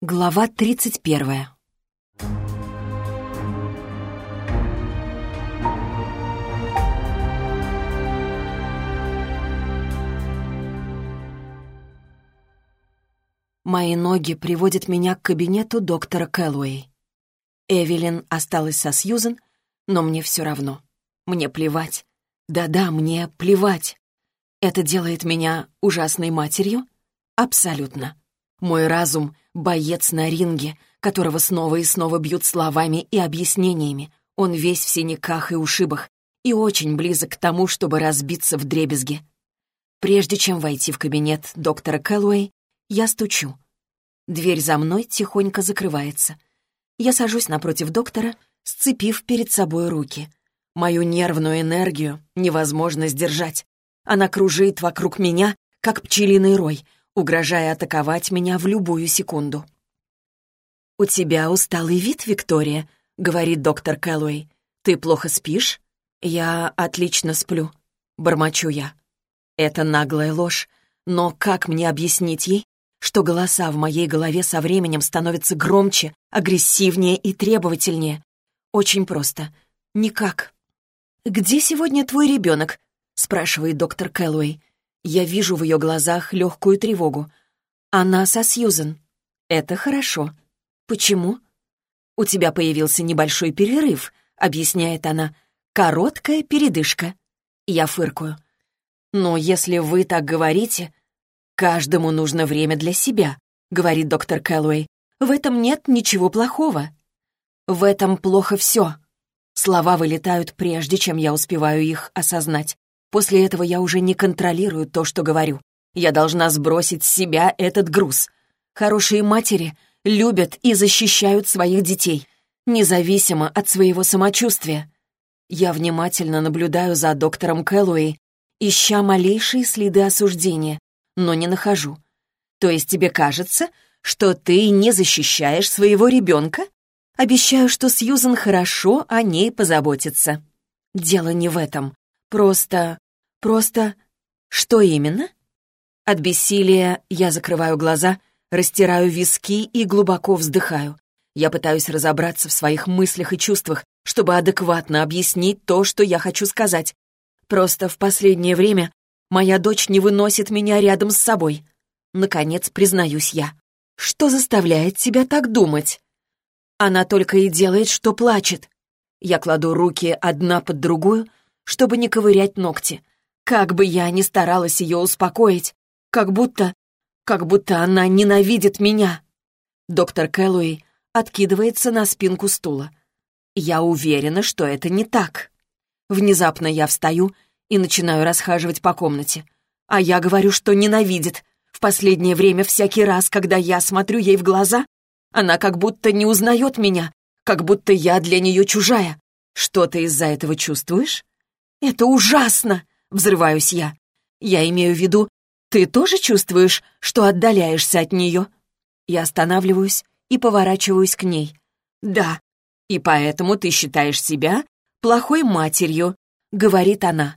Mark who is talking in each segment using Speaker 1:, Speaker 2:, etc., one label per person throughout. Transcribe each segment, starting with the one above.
Speaker 1: Глава 31 Мои ноги приводят меня к кабинету доктора Кэллоуэй. Эвелин осталась со Сьюзен, но мне все равно. Мне плевать. Да-да, мне плевать. Это делает меня ужасной матерью? Абсолютно. Мой разум — боец на ринге, которого снова и снова бьют словами и объяснениями. Он весь в синяках и ушибах и очень близок к тому, чтобы разбиться в дребезги. Прежде чем войти в кабинет доктора Кэллоуэй, я стучу. Дверь за мной тихонько закрывается. Я сажусь напротив доктора, сцепив перед собой руки. Мою нервную энергию невозможно сдержать. Она кружит вокруг меня, как пчелиный рой — угрожая атаковать меня в любую секунду. «У тебя усталый вид, Виктория», — говорит доктор Кэллоуэй. «Ты плохо спишь?» «Я отлично сплю», — бормочу я. Это наглая ложь, но как мне объяснить ей, что голоса в моей голове со временем становятся громче, агрессивнее и требовательнее? Очень просто. Никак. «Где сегодня твой ребенок?» — спрашивает доктор Кэллоуэй. Я вижу в ее глазах легкую тревогу. Она со Сьюзен. Это хорошо. Почему? У тебя появился небольшой перерыв, объясняет она. Короткая передышка. Я фыркаю. Но если вы так говорите, каждому нужно время для себя, говорит доктор Кэллоуэй. В этом нет ничего плохого. В этом плохо все. Слова вылетают прежде, чем я успеваю их осознать. После этого я уже не контролирую то, что говорю. Я должна сбросить с себя этот груз. Хорошие матери любят и защищают своих детей, независимо от своего самочувствия. Я внимательно наблюдаю за доктором Кэллоуэй, ища малейшие следы осуждения, но не нахожу. То есть тебе кажется, что ты не защищаешь своего ребенка? Обещаю, что Сьюзан хорошо о ней позаботится. Дело не в этом. Просто... просто... Что именно? От бессилия я закрываю глаза, растираю виски и глубоко вздыхаю. Я пытаюсь разобраться в своих мыслях и чувствах, чтобы адекватно объяснить то, что я хочу сказать. Просто в последнее время моя дочь не выносит меня рядом с собой. Наконец, признаюсь я. Что заставляет тебя так думать? Она только и делает, что плачет. Я кладу руки одна под другую, чтобы не ковырять ногти. Как бы я ни старалась ее успокоить, как будто... как будто она ненавидит меня. Доктор Кэллоуэй откидывается на спинку стула. Я уверена, что это не так. Внезапно я встаю и начинаю расхаживать по комнате. А я говорю, что ненавидит. В последнее время всякий раз, когда я смотрю ей в глаза, она как будто не узнает меня, как будто я для нее чужая. Что ты из-за этого чувствуешь? «Это ужасно!» — взрываюсь я. «Я имею в виду, ты тоже чувствуешь, что отдаляешься от нее?» Я останавливаюсь и поворачиваюсь к ней. «Да, и поэтому ты считаешь себя плохой матерью», — говорит она.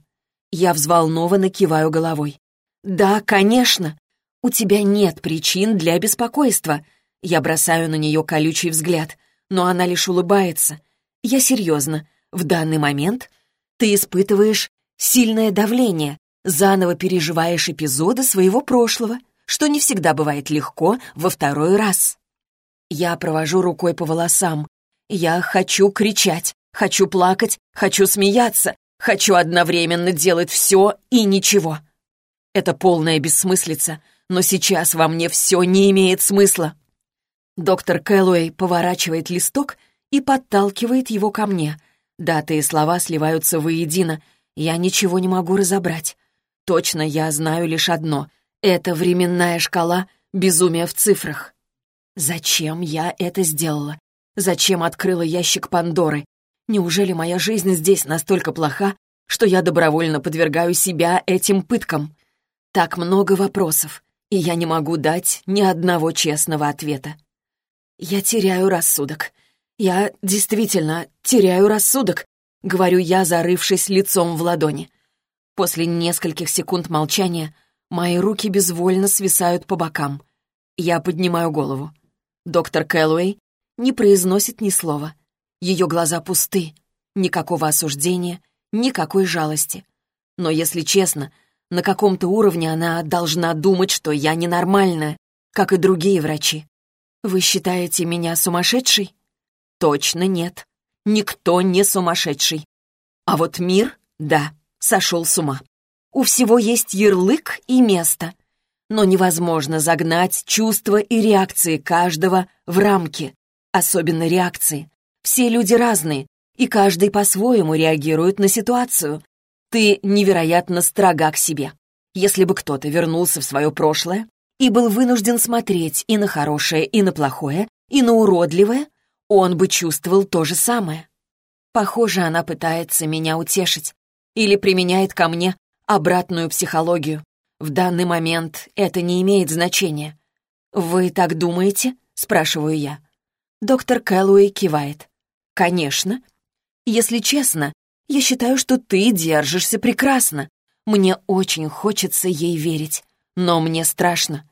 Speaker 1: Я взволнованно киваю головой. «Да, конечно. У тебя нет причин для беспокойства». Я бросаю на нее колючий взгляд, но она лишь улыбается. Я серьезно. В данный момент ты испытываешь сильное давление, заново переживаешь эпизоды своего прошлого, что не всегда бывает легко во второй раз. Я провожу рукой по волосам. Я хочу кричать, хочу плакать, хочу смеяться, хочу одновременно делать все и ничего. Это полная бессмыслица, но сейчас во мне все не имеет смысла. Доктор Кэллоуэй поворачивает листок и подталкивает его ко мне — Даты и слова сливаются воедино. Я ничего не могу разобрать. Точно я знаю лишь одно. Это временная шкала безумия в цифрах. Зачем я это сделала? Зачем открыла ящик Пандоры? Неужели моя жизнь здесь настолько плоха, что я добровольно подвергаю себя этим пыткам? Так много вопросов, и я не могу дать ни одного честного ответа. Я теряю рассудок. «Я действительно теряю рассудок», — говорю я, зарывшись лицом в ладони. После нескольких секунд молчания мои руки безвольно свисают по бокам. Я поднимаю голову. Доктор Кэллоуэй не произносит ни слова. Ее глаза пусты. Никакого осуждения, никакой жалости. Но, если честно, на каком-то уровне она должна думать, что я ненормальная, как и другие врачи. Вы считаете меня сумасшедшей? Точно нет. Никто не сумасшедший. А вот мир, да, сошел с ума. У всего есть ярлык и место. Но невозможно загнать чувства и реакции каждого в рамки. Особенно реакции. Все люди разные, и каждый по-своему реагирует на ситуацию. Ты невероятно строга к себе. Если бы кто-то вернулся в свое прошлое и был вынужден смотреть и на хорошее, и на плохое, и на уродливое, он бы чувствовал то же самое. Похоже, она пытается меня утешить или применяет ко мне обратную психологию. В данный момент это не имеет значения. «Вы так думаете?» — спрашиваю я. Доктор Кэллоуэй кивает. «Конечно. Если честно, я считаю, что ты держишься прекрасно. Мне очень хочется ей верить, но мне страшно».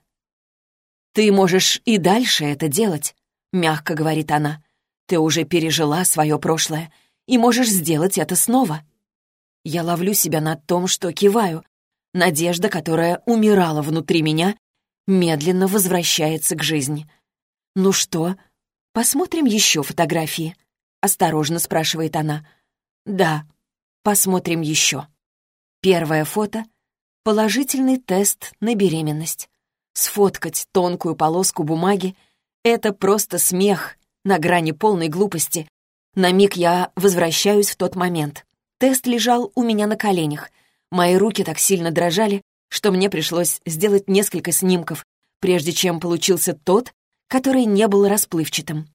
Speaker 1: «Ты можешь и дальше это делать», — мягко говорит она. «Ты уже пережила свое прошлое и можешь сделать это снова». Я ловлю себя на том, что киваю. Надежда, которая умирала внутри меня, медленно возвращается к жизни. «Ну что, посмотрим еще фотографии?» — осторожно спрашивает она. «Да, посмотрим еще». Первое фото — положительный тест на беременность. Сфоткать тонкую полоску бумаги — это просто смех на грани полной глупости. На миг я возвращаюсь в тот момент. Тест лежал у меня на коленях. Мои руки так сильно дрожали, что мне пришлось сделать несколько снимков, прежде чем получился тот, который не был расплывчатым.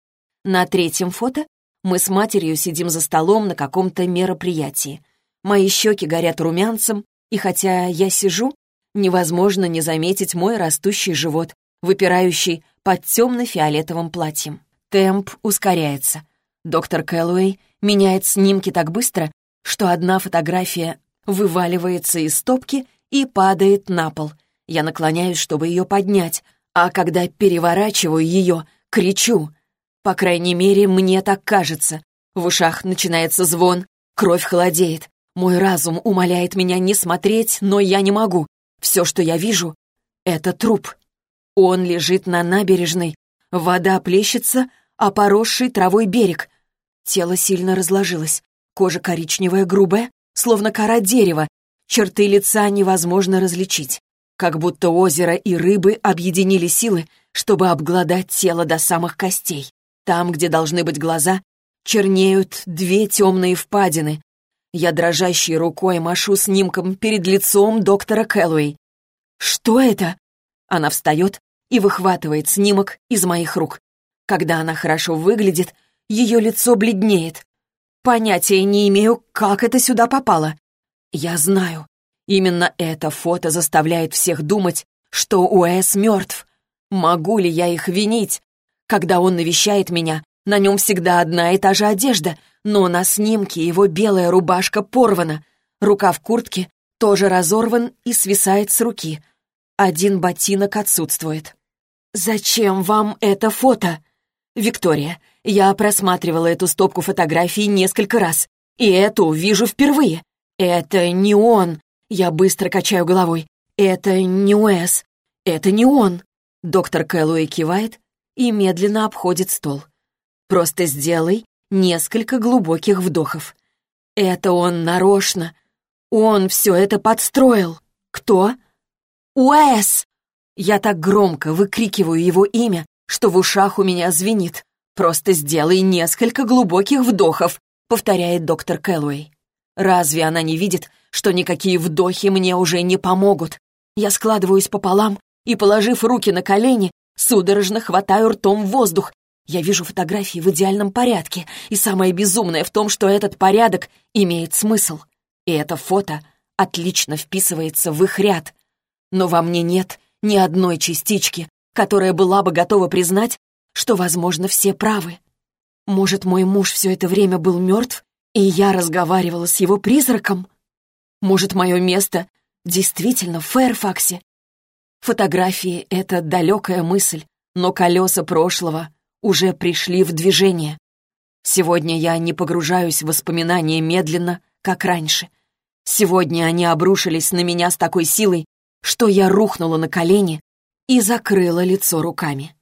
Speaker 1: На третьем фото мы с матерью сидим за столом на каком-то мероприятии. Мои щеки горят румянцем, и хотя я сижу, невозможно не заметить мой растущий живот, выпирающий под темно-фиолетовым платьем. Темп ускоряется. Доктор Кэллоуэй меняет снимки так быстро, что одна фотография вываливается из стопки и падает на пол. Я наклоняюсь, чтобы ее поднять, а когда переворачиваю ее, кричу. По крайней мере, мне так кажется. В ушах начинается звон, кровь холодеет. Мой разум умоляет меня не смотреть, но я не могу. Все, что я вижу, — это труп. Он лежит на набережной. Вода плещется, а поросший травой берег. Тело сильно разложилось. Кожа коричневая, грубая, словно кора дерева. Черты лица невозможно различить. Как будто озеро и рыбы объединили силы, чтобы обглодать тело до самых костей. Там, где должны быть глаза, чернеют две темные впадины. Я дрожащей рукой машу снимком перед лицом доктора Кэллоуэй. «Что это?» Она встает и выхватывает снимок из моих рук. Когда она хорошо выглядит, ее лицо бледнеет. Понятия не имею, как это сюда попало. Я знаю. Именно это фото заставляет всех думать, что Уэс мертв. Могу ли я их винить? Когда он навещает меня, на нем всегда одна и та же одежда, но на снимке его белая рубашка порвана, рукав куртки тоже разорван и свисает с руки. Один ботинок отсутствует. «Зачем вам это фото?» «Виктория, я просматривала эту стопку фотографий несколько раз, и эту вижу впервые. Это не он!» Я быстро качаю головой. «Это не Уэс. Это не он!» Доктор Кэллоуэй кивает и медленно обходит стол. «Просто сделай несколько глубоких вдохов. Это он нарочно. Он все это подстроил. Кто? Уэс!» Я так громко выкрикиваю его имя, что в ушах у меня звенит. «Просто сделай несколько глубоких вдохов», — повторяет доктор Кэллоуэй. «Разве она не видит, что никакие вдохи мне уже не помогут? Я складываюсь пополам и, положив руки на колени, судорожно хватаю ртом воздух. Я вижу фотографии в идеальном порядке, и самое безумное в том, что этот порядок имеет смысл. И это фото отлично вписывается в их ряд. Но во мне нет ни одной частички, которая была бы готова признать, что, возможно, все правы. Может, мой муж все это время был мертв, и я разговаривала с его призраком? Может, мое место действительно в Фэрфаксе? Фотографии — это далекая мысль, но колеса прошлого уже пришли в движение. Сегодня я не погружаюсь в воспоминания медленно, как раньше. Сегодня они обрушились на меня с такой силой, что я рухнула на колени и закрыла лицо руками.